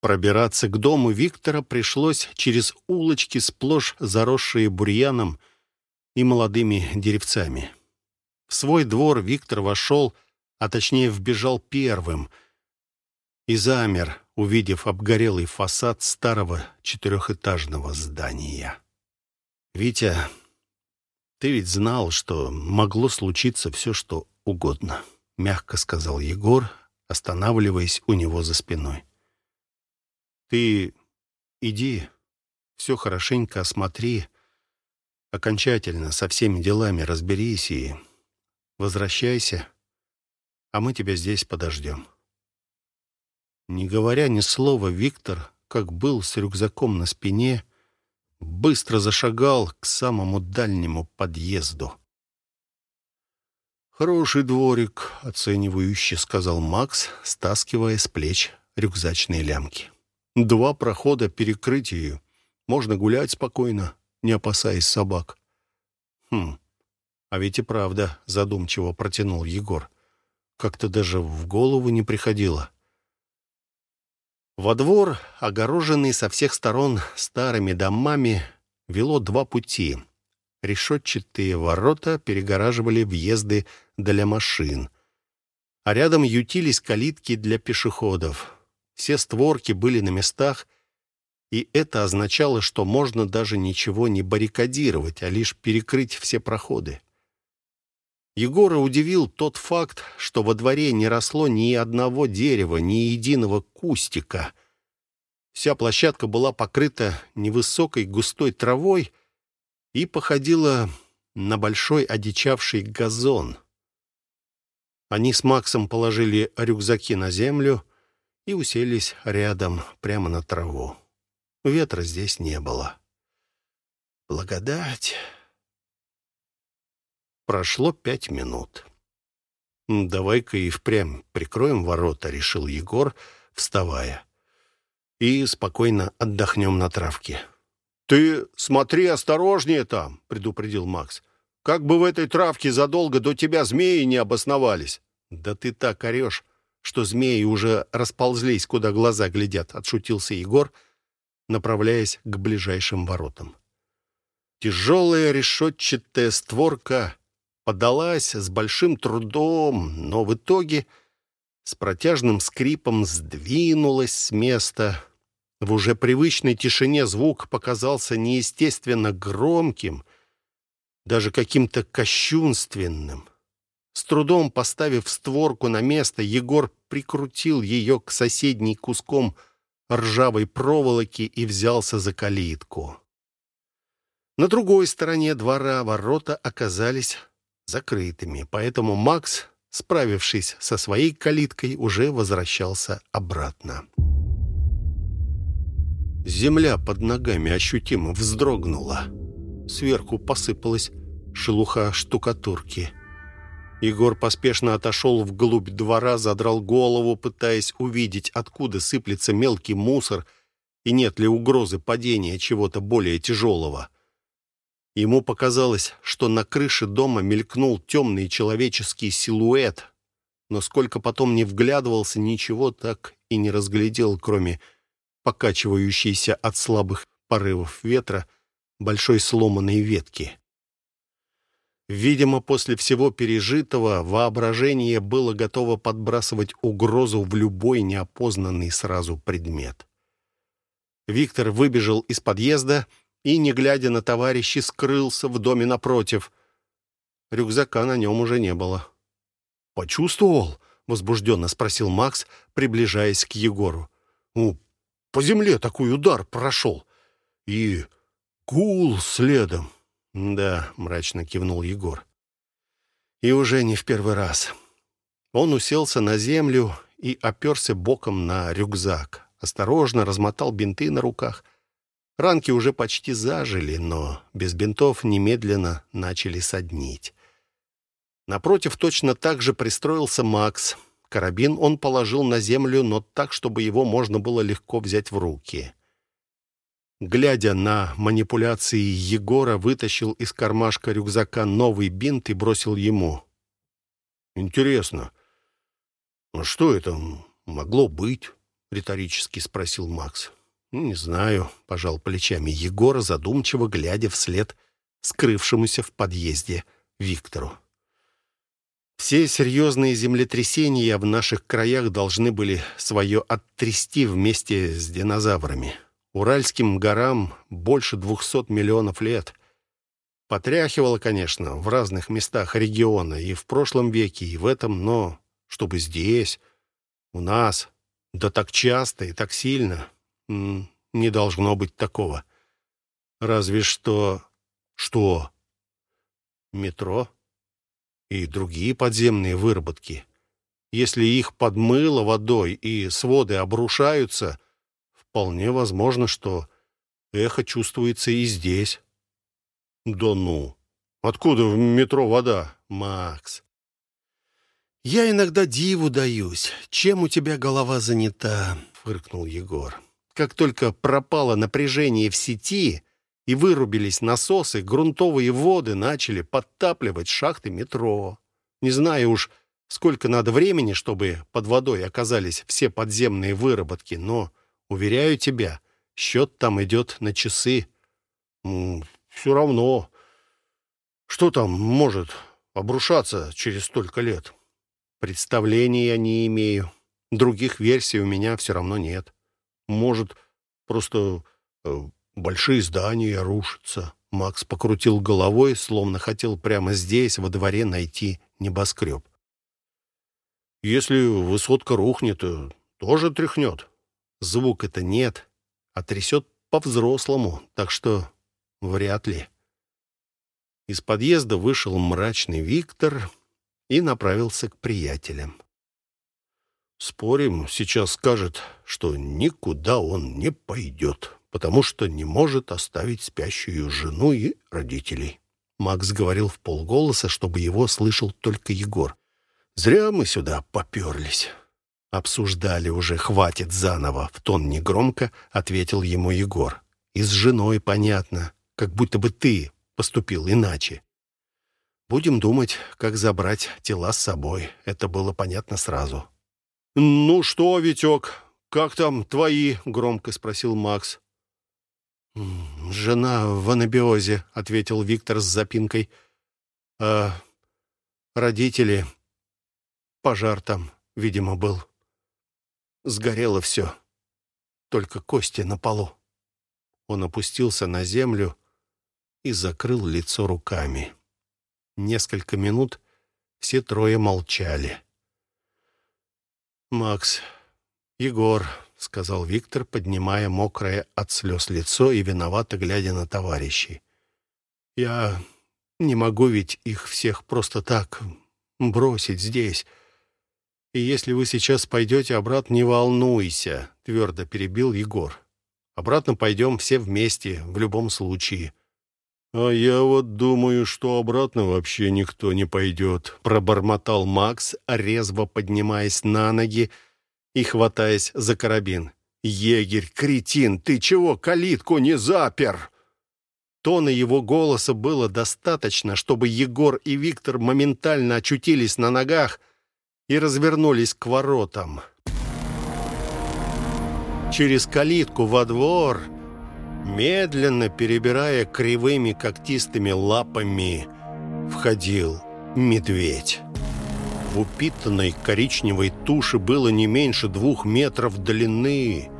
Пробираться к дому Виктора пришлось через улочки, сплошь заросшие бурьяном и молодыми деревцами. В свой двор Виктор вошел, а точнее вбежал первым, и замер, увидев обгорелый фасад старого четырехэтажного здания. «Витя, ты ведь знал, что могло случиться все, что угодно», — мягко сказал Егор, останавливаясь у него за спиной. «Ты иди, все хорошенько осмотри, окончательно со всеми делами разберись и возвращайся, а мы тебя здесь подождем». Не говоря ни слова, Виктор, как был с рюкзаком на спине, быстро зашагал к самому дальнему подъезду. «Хороший дворик», — оценивающе сказал Макс, стаскивая с плеч рюкзачные лямки. «Два прохода перекрытию. Можно гулять спокойно, не опасаясь собак». «Хм, а ведь и правда», — задумчиво протянул Егор. «Как-то даже в голову не приходило». Во двор, огороженный со всех сторон старыми домами, вело два пути. Решетчатые ворота перегораживали въезды для машин, а рядом ютились калитки для пешеходов. Все створки были на местах, и это означало, что можно даже ничего не баррикадировать, а лишь перекрыть все проходы. Егора удивил тот факт, что во дворе не росло ни одного дерева, ни единого кустика. Вся площадка была покрыта невысокой густой травой и походила на большой одичавший газон. Они с Максом положили рюкзаки на землю и уселись рядом, прямо на траву. Ветра здесь не было. Благодать. Прошло пять минут. «Давай-ка и впрямь прикроем ворота», — решил Егор, вставая. «И спокойно отдохнем на травке». «Ты смотри осторожнее там», — предупредил Макс. «Как бы в этой травке задолго до тебя змеи не обосновались». «Да ты так орешь, что змеи уже расползлись, куда глаза глядят», — отшутился Егор, направляясь к ближайшим воротам. Тяжелая решетчатая створка подалась с большим трудом, но в итоге с протяжным скрипом сдвинулась с места. В уже привычной тишине звук показался неестественно громким, даже каким-то кощунственным. С трудом поставив створку на место, Егор прикрутил ее к соседней куском ржавой проволоки и взялся за калитку. На другой стороне двора ворота оказались закрытыми, поэтому Макс, справившись со своей калиткой, уже возвращался обратно. Земля под ногами ощутимо вздрогнула. Сверху посыпалась шелуха штукатурки. Егор поспешно отошел вглубь двора, задрал голову, пытаясь увидеть, откуда сыплется мелкий мусор и нет ли угрозы падения чего-то более тяжелого. Ему показалось, что на крыше дома мелькнул темный человеческий силуэт, но сколько потом не вглядывался, ничего так и не разглядел, кроме покачивающейся от слабых порывов ветра большой сломанной ветки. Видимо, после всего пережитого воображение было готово подбрасывать угрозу в любой неопознанный сразу предмет. Виктор выбежал из подъезда и, не глядя на товарищей, скрылся в доме напротив. Рюкзака на нем уже не было. «Почувствовал?» — возбужденно спросил Макс, приближаясь к Егору. «Ну, по земле такой удар прошел. И гул следом». «Да», — мрачно кивнул Егор. «И уже не в первый раз». Он уселся на землю и оперся боком на рюкзак. Осторожно размотал бинты на руках — Ранки уже почти зажили, но без бинтов немедленно начали соднить. Напротив точно так же пристроился Макс. Карабин он положил на землю, но так, чтобы его можно было легко взять в руки. Глядя на манипуляции Егора, вытащил из кармашка рюкзака новый бинт и бросил ему. «Интересно, что это могло быть?» — риторически спросил Макс. «Не знаю», — пожал плечами Егора, задумчиво глядя вслед скрывшемуся в подъезде Виктору. Все серьезные землетрясения в наших краях должны были свое оттрясти вместе с динозаврами. Уральским горам больше двухсот миллионов лет. Потряхивало, конечно, в разных местах региона, и в прошлом веке, и в этом, но чтобы здесь, у нас, да так часто и так сильно, не должно быть такого. Разве что... Что? Метро? И другие подземные выработки. Если их подмыло водой и своды обрушаются, вполне возможно, что эхо чувствуется и здесь. Да ну! Откуда в метро вода, Макс? Я иногда диву даюсь. Чем у тебя голова занята? Фыркнул Егор. Как только пропало напряжение в сети и вырубились насосы, грунтовые воды начали подтапливать шахты метро. Не знаю уж, сколько надо времени, чтобы под водой оказались все подземные выработки, но, уверяю тебя, счет там идет на часы. Все равно. Что там может обрушаться через столько лет? Представления не имею. Других версий у меня все равно нет. Может, просто э, большие здания рушатся. Макс покрутил головой, словно хотел прямо здесь, во дворе, найти небоскреб. Если высотка рухнет, э, тоже тряхнет. Звук это нет, а трясет по-взрослому, так что вряд ли. Из подъезда вышел мрачный Виктор и направился к приятелям. Спорим, сейчас скажет, что никуда он не пойдет, потому что не может оставить спящую жену и родителей. Макс говорил в полголоса, чтобы его слышал только Егор. «Зря мы сюда поперлись». «Обсуждали уже, хватит заново», — в тон негромко ответил ему Егор. «И с женой понятно, как будто бы ты поступил иначе. Будем думать, как забрать тела с собой. Это было понятно сразу. «Ну что, Витек, как там твои?» — громко спросил Макс. «Жена в анабиозе», — ответил Виктор с запинкой. «А родители... Пожар там, видимо, был. Сгорело все. Только кости на полу». Он опустился на землю и закрыл лицо руками. Несколько минут все трое молчали. «Макс, Егор», — сказал Виктор, поднимая мокрое от слез лицо и виновато глядя на товарищей. «Я не могу ведь их всех просто так бросить здесь. И если вы сейчас пойдете обратно, не волнуйся», — твердо перебил Егор. «Обратно пойдем все вместе, в любом случае. «А я вот думаю, что обратно вообще никто не пойдет», — пробормотал Макс, резво поднимаясь на ноги и хватаясь за карабин. «Егерь, кретин, ты чего калитку не запер?» Тона его голоса было достаточно, чтобы Егор и Виктор моментально очутились на ногах и развернулись к воротам. Через калитку во двор Медленно перебирая кривыми когтистыми лапами, входил медведь. В упитанной коричневой туши было не меньше двух метров длины.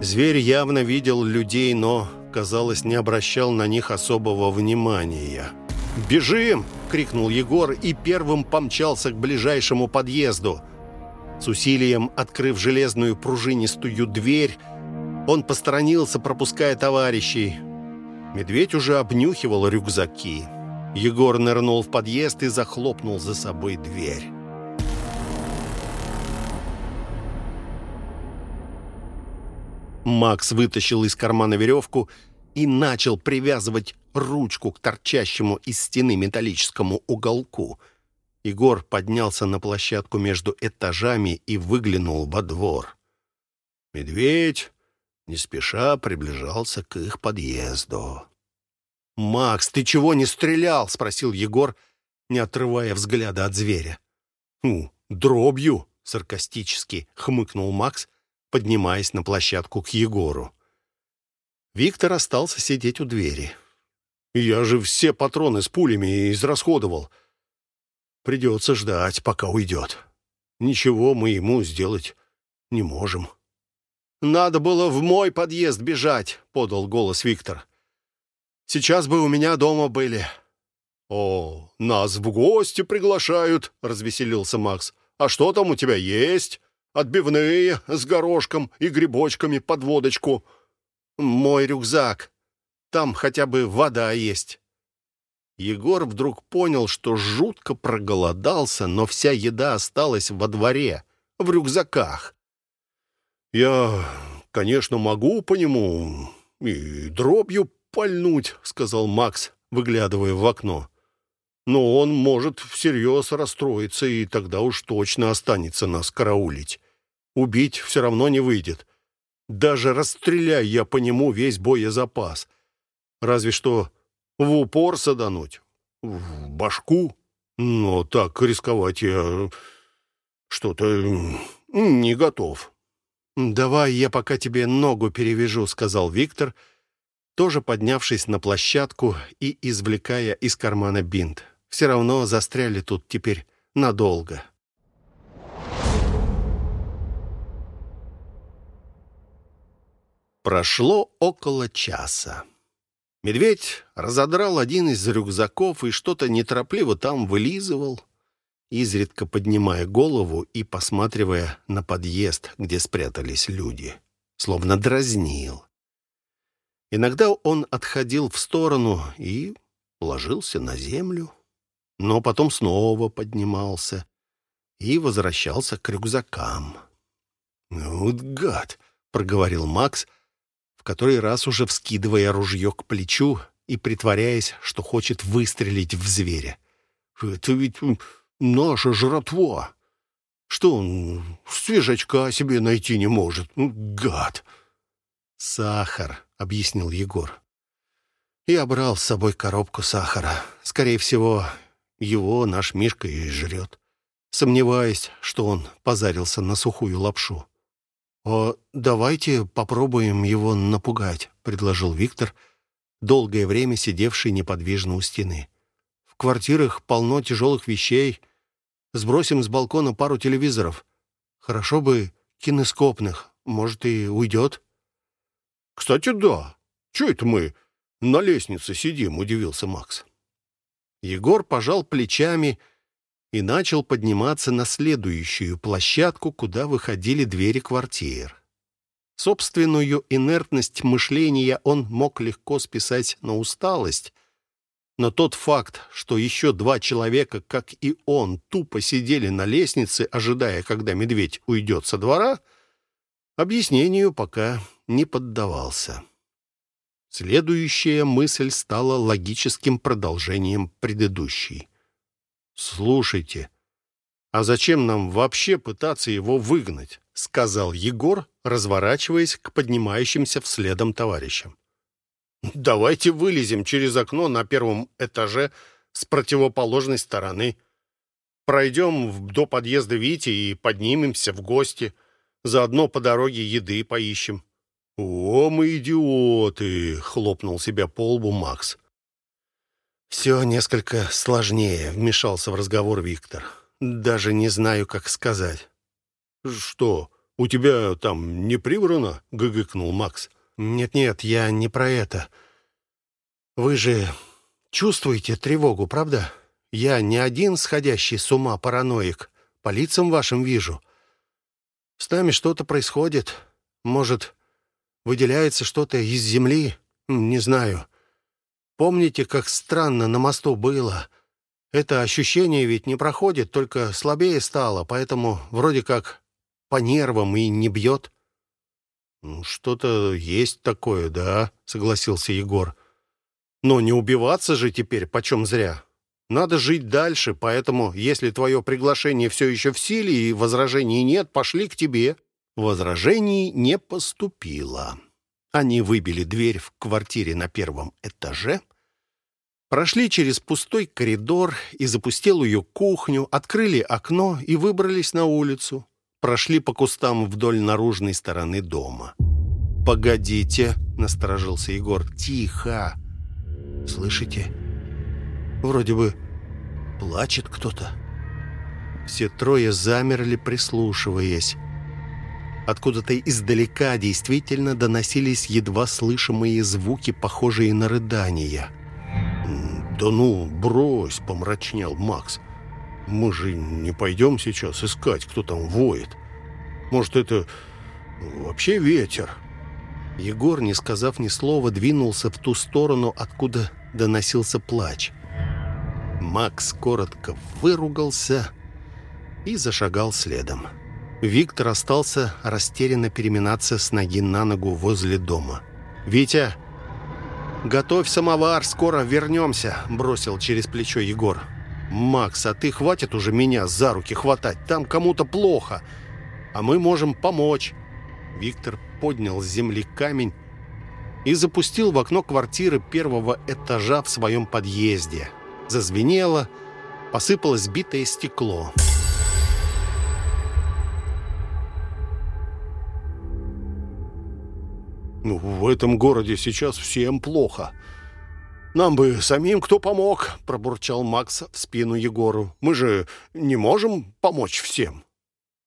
Зверь явно видел людей, но, казалось, не обращал на них особого внимания. «Бежим!» — крикнул Егор и первым помчался к ближайшему подъезду. С усилием, открыв железную пружинистую дверь, он посторонился, пропуская товарищей. Медведь уже обнюхивал рюкзаки. Егор нырнул в подъезд и захлопнул за собой дверь. Макс вытащил из кармана веревку и начал привязывать ручку к торчащему из стены металлическому уголку. Егор поднялся на площадку между этажами и выглянул во двор. Медведь не спеша приближался к их подъезду. «Макс, ты чего не стрелял?» — спросил Егор, не отрывая взгляда от зверя. «Ну, дробью!» — саркастически хмыкнул Макс, поднимаясь на площадку к Егору. Виктор остался сидеть у двери. «Я же все патроны с пулями израсходовал. Придется ждать, пока уйдет. Ничего мы ему сделать не можем». «Надо было в мой подъезд бежать», — подал голос Виктор. «Сейчас бы у меня дома были». «О, нас в гости приглашают», — развеселился Макс. «А что там у тебя есть? Отбивные с горошком и грибочками под водочку». «Мой рюкзак. Там хотя бы вода есть». Егор вдруг понял, что жутко проголодался, но вся еда осталась во дворе, в рюкзаках. «Я, конечно, могу по нему и дробью пальнуть», — сказал Макс, выглядывая в окно. «Но он может всерьез расстроиться, и тогда уж точно останется нас караулить. Убить все равно не выйдет. Даже расстреляй я по нему весь боезапас. Разве что в упор садануть, в башку. Но так рисковать я что-то не готов». «Давай я пока тебе ногу перевяжу», — сказал Виктор, тоже поднявшись на площадку и извлекая из кармана бинт. «Все равно застряли тут теперь надолго». Прошло около часа. Медведь разодрал один из рюкзаков и что-то неторопливо там вылизывал изредка поднимая голову и посматривая на подъезд, где спрятались люди, словно дразнил. Иногда он отходил в сторону и ложился на землю, но потом снова поднимался и возвращался к рюкзакам. «Вот гад!» — проговорил Макс, в который раз уже вскидывая ружье к плечу и притворяясь, что хочет выстрелить в зверя. «Это ведь наша жратва. Что он свежачка себе найти не может? Ну, гад!» «Сахар», — объяснил Егор. «Я брал с собой коробку сахара. Скорее всего, его наш Мишка и жрет. Сомневаюсь, что он позарился на сухую лапшу». «О, давайте попробуем его напугать», — предложил Виктор, долгое время сидевший неподвижно у стены. «В квартирах полно тяжелых вещей, Сбросим с балкона пару телевизоров. Хорошо бы кинескопных. Может, и уйдет?» «Кстати, да. Че это мы на лестнице сидим?» — удивился Макс. Егор пожал плечами и начал подниматься на следующую площадку, куда выходили двери квартир. Собственную инертность мышления он мог легко списать на усталость, но тот факт, что еще два человека, как и он, тупо сидели на лестнице, ожидая, когда медведь уйдет со двора, объяснению пока не поддавался. Следующая мысль стала логическим продолжением предыдущей. «Слушайте, а зачем нам вообще пытаться его выгнать?» — сказал Егор, разворачиваясь к поднимающимся вследом товарищам. Давайте вылезем через окно на первом этаже с противоположной стороны. Пройдем до подъезда Вити и поднимемся в гости. Заодно по дороге еды поищем. «О, мы идиоты!» — хлопнул себя по лбу Макс. «Все несколько сложнее», — вмешался в разговор Виктор. «Даже не знаю, как сказать». «Что, у тебя там не прибрано?» — гыгыкнул Макс. «Нет-нет, я не про это. Вы же чувствуете тревогу, правда? Я не один сходящий с ума параноик. По лицам вашим вижу. С нами что-то происходит. Может, выделяется что-то из земли? Не знаю. Помните, как странно на мосту было?» Это ощущение ведь не проходит, только слабее стало, поэтому вроде как по нервам и не бьет. «Ну, «Что-то есть такое, да», — согласился Егор. «Но не убиваться же теперь почем зря. Надо жить дальше, поэтому, если твое приглашение все еще в силе и возражений нет, пошли к тебе». Возражений не поступило. Они выбили дверь в квартире на первом этаже, прошли через пустой коридор и запустелую кухню, открыли окно и выбрались на улицу. прошли по кустам вдоль наружной стороны дома. «Погодите», — насторожился Егор. «Тихо! Слышите? Вроде бы плачет кто-то». Все трое замерли, прислушиваясь. Откуда-то издалека действительно доносились едва слышимые звуки, похожие на рыдания. «Да ну, брось!» — помрачнел Макс. «Мы же не пойдем сейчас искать, кто там воет. Может, это вообще ветер?» Егор, не сказав ни слова, двинулся в ту сторону, откуда доносился плач. Макс коротко выругался и зашагал следом. Виктор остался растерянно переминаться с ноги на ногу возле дома. «Витя, готовь самовар, скоро вернемся», — бросил через плечо Егор. «Макс, а ты хватит уже меня за руки хватать, там кому-то плохо, а мы можем помочь». Виктор поднял с земли камень и запустил в окно квартиры первого этажа в своем подъезде. Зазвенело, посыпалось битое стекло. «Макс» Ну, в этом городе сейчас всем плохо. Нам бы самим кто помог, пробурчал Макс в спину Егору. Мы же не можем помочь всем.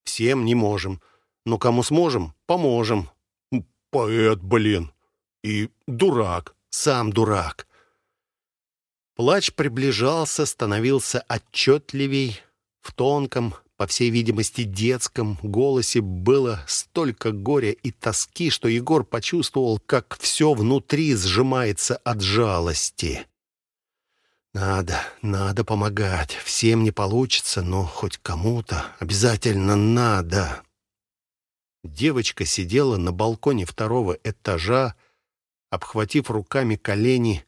Всем не можем. Но кому сможем, поможем. Поэт, блин. И дурак. Сам дурак. Плач приближался, становился отчетливей в тонком, по всей видимости, детском голосе было столько горя и тоски, что Егор почувствовал, как все внутри сжимается от жалости. Надо, надо помогать. Всем не получится, но хоть кому-то обязательно надо. Девочка сидела на балконе второго этажа, обхватив руками колени.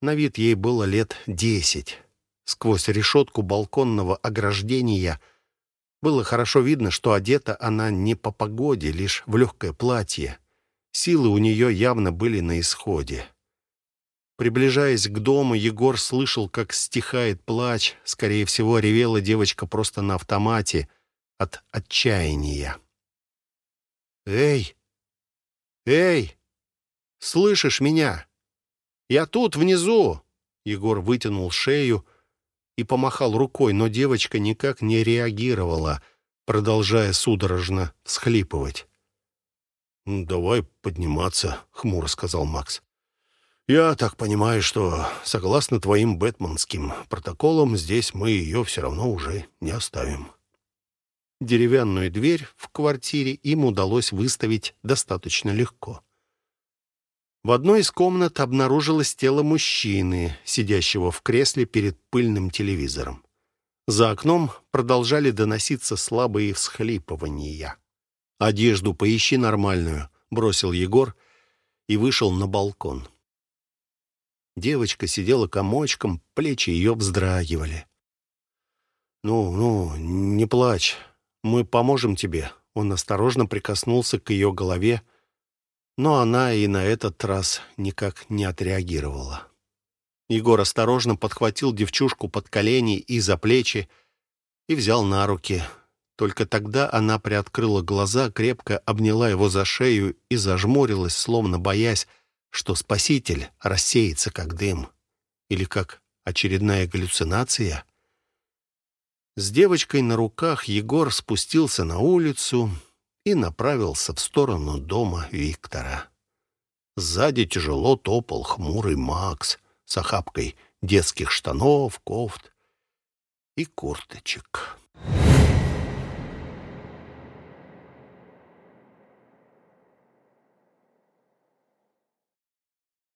На вид ей было лет десять. Сквозь решетку балконного ограждения — было хорошо видно, что одета она не по погоде, лишь в легкое платье. Силы у нее явно были на исходе. Приближаясь к дому, Егор слышал, как стихает плач. Скорее всего, ревела девочка просто на автомате от отчаяния. «Эй! Эй! Слышишь меня? Я тут, внизу!» Егор вытянул шею, и помахал рукой, но девочка никак не реагировала, продолжая судорожно всхлипывать. «Давай подниматься», — хмуро сказал Макс. «Я так понимаю, что, согласно твоим бэтменским протоколам, здесь мы ее все равно уже не оставим». Деревянную дверь в квартире им удалось выставить достаточно легко. В одной из комнат обнаружилось тело мужчины, сидящего в кресле перед пыльным телевизором. За окном продолжали доноситься слабые всхлипывания. «Одежду поищи нормальную», — бросил Егор и вышел на балкон. Девочка сидела комочком, плечи ее вздрагивали. «Ну, ну, не плачь, мы поможем тебе». Он осторожно прикоснулся к ее голове, но она и на этот раз никак не отреагировала. Егор осторожно подхватил девчушку под колени и за плечи и взял на руки. Только тогда она приоткрыла глаза, крепко обняла его за шею и зажмурилась, словно боясь, что спаситель рассеется как дым или как очередная галлюцинация. С девочкой на руках Егор спустился на улицу и направился в сторону дома Виктора. Сзади тяжело топал хмурый Макс с охапкой детских штанов, кофт и курточек.